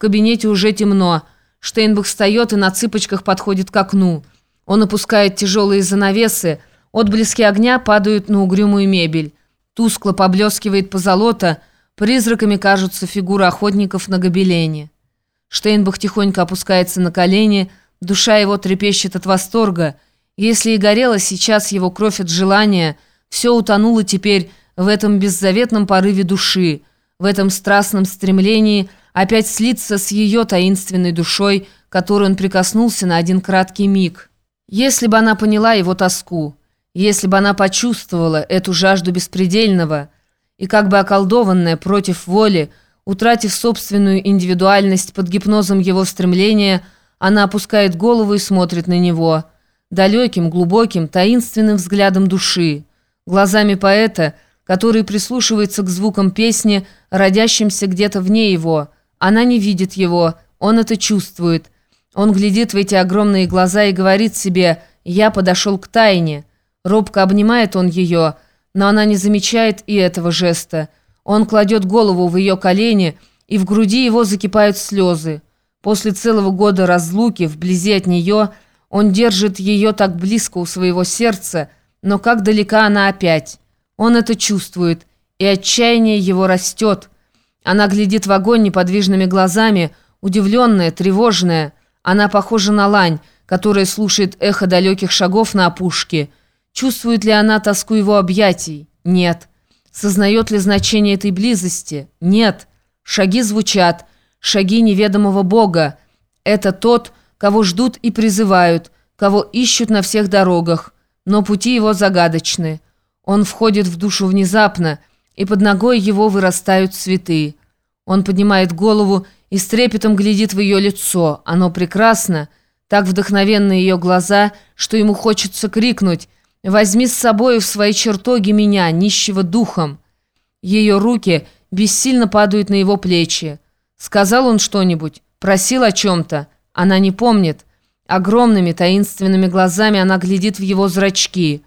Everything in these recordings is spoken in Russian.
кабинете уже темно. Штейнбах встает и на цыпочках подходит к окну. Он опускает тяжелые занавесы, отблески огня падают на угрюмую мебель. Тускло поблескивает позолота, призраками кажутся фигуры охотников на гобелене. Штейнбах тихонько опускается на колени, душа его трепещет от восторга. Если и горела сейчас его кровь от желания, все утонуло теперь в этом беззаветном порыве души, в этом страстном стремлении опять слиться с ее таинственной душой, которой он прикоснулся на один краткий миг. Если бы она поняла его тоску, если бы она почувствовала эту жажду беспредельного и как бы околдованная против воли, утратив собственную индивидуальность под гипнозом его стремления, она опускает голову и смотрит на него, далеким, глубоким, таинственным взглядом души, глазами поэта, который прислушивается к звукам песни, родящимся где-то вне его. Она не видит его, он это чувствует. Он глядит в эти огромные глаза и говорит себе «Я подошел к тайне». Робко обнимает он ее, но она не замечает и этого жеста. Он кладет голову в ее колени, и в груди его закипают слезы. После целого года разлуки, вблизи от нее, он держит ее так близко у своего сердца, но как далека она опять. Он это чувствует, и отчаяние его растет. Она глядит в огонь неподвижными глазами, удивленная, тревожная. Она похожа на лань, которая слушает эхо далеких шагов на опушке – Чувствует ли она тоску его объятий? Нет. Сознает ли значение этой близости? Нет. Шаги звучат. Шаги неведомого Бога. Это тот, кого ждут и призывают, кого ищут на всех дорогах. Но пути его загадочны. Он входит в душу внезапно, и под ногой его вырастают цветы. Он поднимает голову и с трепетом глядит в ее лицо. Оно прекрасно, так вдохновенно ее глаза, что ему хочется крикнуть – Возьми с собой в свои чертоги меня, нищего духом. Ее руки бессильно падают на его плечи. Сказал он что-нибудь? Просил о чем-то? Она не помнит. Огромными таинственными глазами она глядит в его зрачки.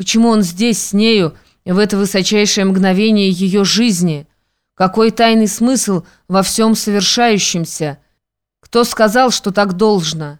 Почему он здесь с нею, в это высочайшее мгновение ее жизни? Какой тайный смысл во всем совершающемся? Кто сказал, что так должно?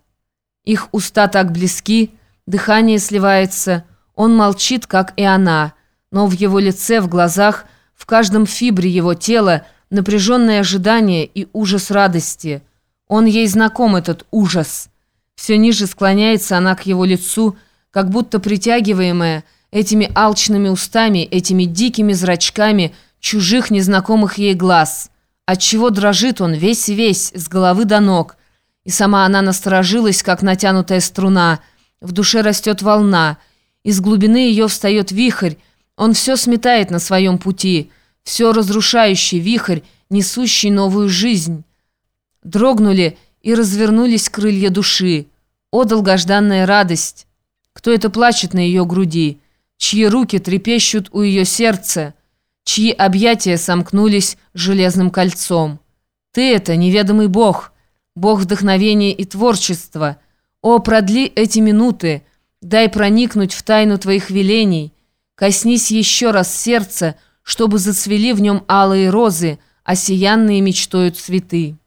Их уста так близки, дыхание сливается, он молчит, как и она, но в его лице, в глазах, в каждом фибре его тела напряженное ожидание и ужас радости. Он ей знаком, этот ужас. Все ниже склоняется она к его лицу, как будто притягиваемая этими алчными устами, этими дикими зрачками чужих незнакомых ей глаз. Отчего дрожит он весь-весь, с головы до ног. И сама она насторожилась, как натянутая струна. В душе растет волна — из глубины ее встает вихрь, он все сметает на своем пути, все разрушающий вихрь, несущий новую жизнь. Дрогнули и развернулись крылья души. О, долгожданная радость! Кто это плачет на ее груди? Чьи руки трепещут у ее сердца? Чьи объятия сомкнулись железным кольцом? Ты это, неведомый Бог, Бог вдохновения и творчества. О, продли эти минуты! Дай проникнуть в тайну твоих велений. Коснись еще раз сердца, чтобы зацвели в нем алые розы, осиянные мечтою цветы.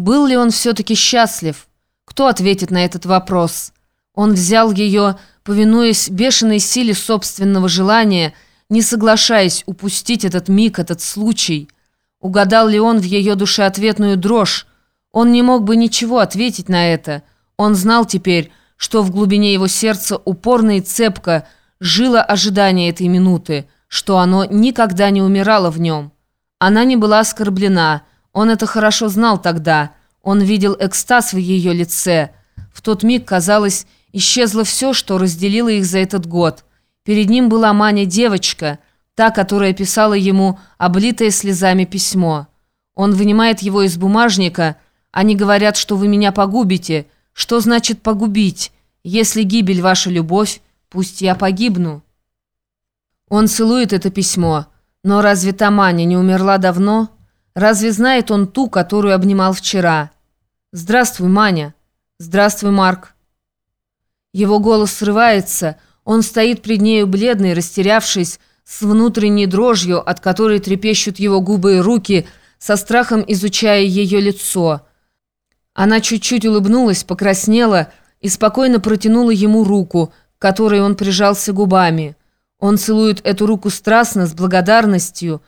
Был ли он все-таки счастлив? Кто ответит на этот вопрос? Он взял ее, повинуясь бешеной силе собственного желания, не соглашаясь упустить этот миг, этот случай. Угадал ли он в ее душе ответную дрожь, он не мог бы ничего ответить на это. Он знал теперь, что в глубине его сердца упорно и цепко жило ожидание этой минуты, что оно никогда не умирало в нем. Она не была оскорблена, он это хорошо знал тогда. Он видел экстаз в ее лице. В тот миг, казалось, исчезло все, что разделило их за этот год. Перед ним была Маня девочка, та, которая писала ему облитое слезами письмо. Он вынимает его из бумажника – они говорят, что вы меня погубите. Что значит погубить? Если гибель ваша любовь, пусть я погибну». Он целует это письмо. Но разве та Маня не умерла давно? Разве знает он ту, которую обнимал вчера? «Здравствуй, Маня!» «Здравствуй, Марк!» Его голос срывается, он стоит пред нею бледный, растерявшись, с внутренней дрожью, от которой трепещут его губы и руки, со страхом изучая ее лицо. Она чуть-чуть улыбнулась, покраснела и спокойно протянула ему руку, к которой он прижался губами. Он целует эту руку страстно, с благодарностью,